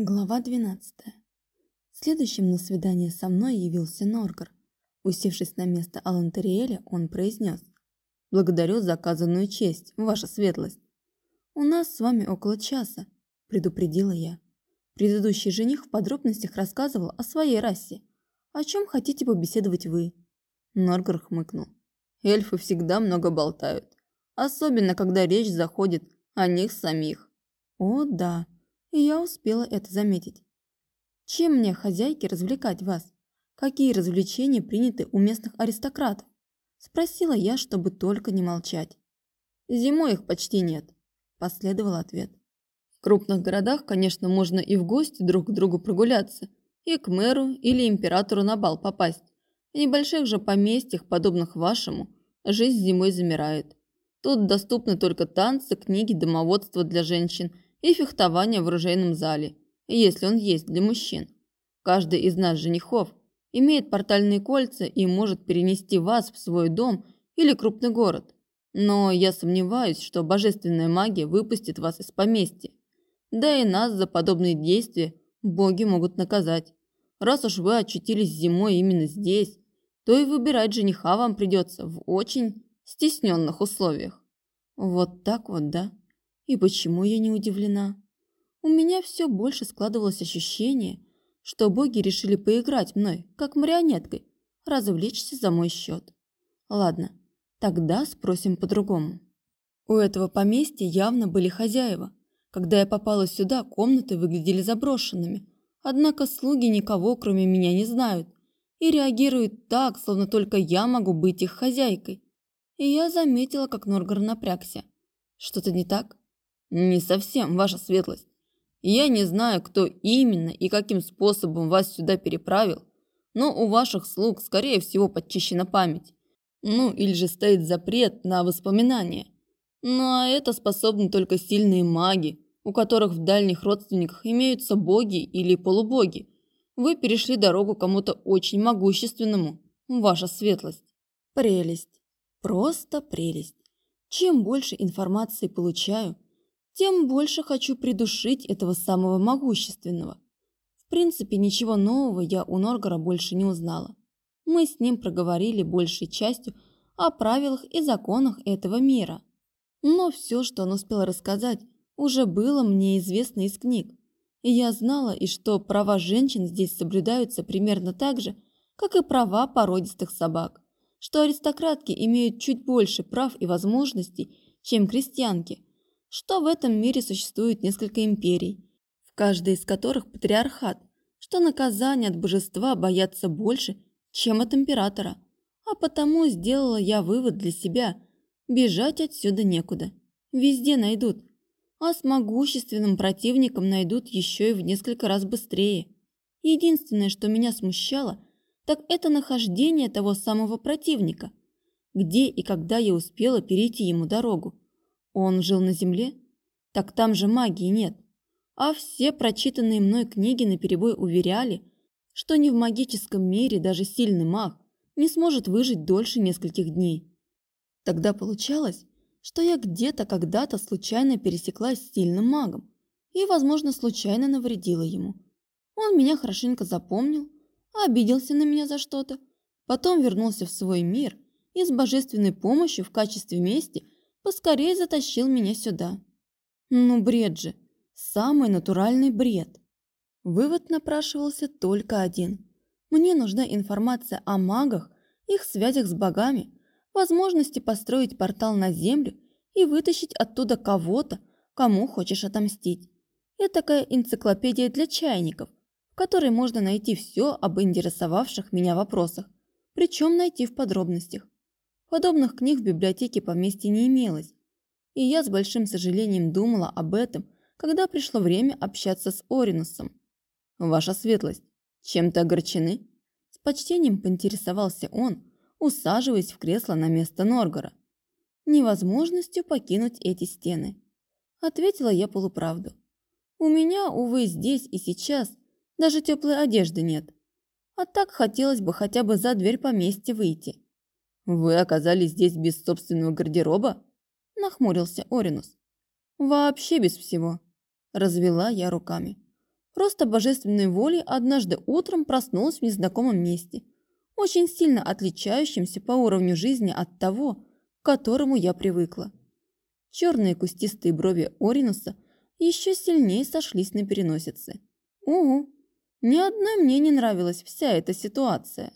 Глава 12. Следующим на свидание со мной явился Норгар. Усевшись на место Алантериэля, он произнес. «Благодарю за оказанную честь, ваша светлость». «У нас с вами около часа», – предупредила я. Предыдущий жених в подробностях рассказывал о своей расе. «О чем хотите побеседовать вы?» Норгар хмыкнул. «Эльфы всегда много болтают, особенно когда речь заходит о них самих». «О, да», и я успела это заметить. Чем мне, хозяйки, развлекать вас? Какие развлечения приняты у местных аристократов? Спросила я, чтобы только не молчать. Зимой их почти нет, последовал ответ. В крупных городах, конечно, можно и в гости друг к другу прогуляться, и к мэру или императору на бал попасть. В небольших же поместьях, подобных вашему, жизнь зимой замирает. Тут доступны только танцы, книги, домоводство для женщин – и фехтование в оружейном зале, если он есть для мужчин. Каждый из нас, женихов, имеет портальные кольца и может перенести вас в свой дом или крупный город. Но я сомневаюсь, что божественная магия выпустит вас из поместья. Да и нас за подобные действия боги могут наказать. Раз уж вы очутились зимой именно здесь, то и выбирать жениха вам придется в очень стесненных условиях. Вот так вот, да? И почему я не удивлена? У меня все больше складывалось ощущение, что боги решили поиграть мной, как марионеткой, развлечься за мой счет. Ладно, тогда спросим по-другому. У этого поместья явно были хозяева. Когда я попала сюда, комнаты выглядели заброшенными. Однако слуги никого, кроме меня, не знают и реагируют так, словно только я могу быть их хозяйкой. И я заметила, как Норгар напрягся. Что-то не так? «Не совсем, ваша светлость. Я не знаю, кто именно и каким способом вас сюда переправил, но у ваших слуг, скорее всего, подчищена память. Ну, или же стоит запрет на воспоминания. Ну, а это способны только сильные маги, у которых в дальних родственниках имеются боги или полубоги. Вы перешли дорогу кому-то очень могущественному, ваша светлость. Прелесть. Просто прелесть. Чем больше информации получаю, тем больше хочу придушить этого самого могущественного. В принципе, ничего нового я у Норгора больше не узнала. Мы с ним проговорили большей частью о правилах и законах этого мира. Но все, что он успел рассказать, уже было мне известно из книг. И я знала, и что права женщин здесь соблюдаются примерно так же, как и права породистых собак, что аристократки имеют чуть больше прав и возможностей, чем крестьянки – что в этом мире существует несколько империй, в каждой из которых патриархат, что наказание от божества боятся больше, чем от императора. А потому сделала я вывод для себя – бежать отсюда некуда. Везде найдут. А с могущественным противником найдут еще и в несколько раз быстрее. Единственное, что меня смущало, так это нахождение того самого противника. Где и когда я успела перейти ему дорогу. Он жил на Земле? Так там же магии нет. А все прочитанные мной книги наперебой уверяли, что ни в магическом мире даже сильный маг не сможет выжить дольше нескольких дней. Тогда получалось, что я где-то когда-то случайно пересеклась с сильным магом и, возможно, случайно навредила ему. Он меня хорошенько запомнил, обиделся на меня за что-то, потом вернулся в свой мир и с божественной помощью в качестве мести – поскорее затащил меня сюда. Ну, бред же. Самый натуральный бред. Вывод напрашивался только один. Мне нужна информация о магах, их связях с богами, возможности построить портал на Землю и вытащить оттуда кого-то, кому хочешь отомстить. Это такая энциклопедия для чайников, в которой можно найти все об интересовавших меня вопросах, причем найти в подробностях. Подобных книг в библиотеке поместья не имелось, и я с большим сожалением думала об этом, когда пришло время общаться с Оринусом. «Ваша светлость, чем-то огорчены?» С почтением поинтересовался он, усаживаясь в кресло на место Норгора. «Невозможностью покинуть эти стены», — ответила я полуправду. «У меня, увы, здесь и сейчас даже теплой одежды нет. А так хотелось бы хотя бы за дверь поместья выйти». «Вы оказались здесь без собственного гардероба?» – нахмурился Оринус. «Вообще без всего», – развела я руками. Просто божественной волей однажды утром проснулась в незнакомом месте, очень сильно отличающемся по уровню жизни от того, к которому я привыкла. Черные кустистые брови Оринуса еще сильнее сошлись на переносице. Угу, ни одной мне не нравилась вся эта ситуация.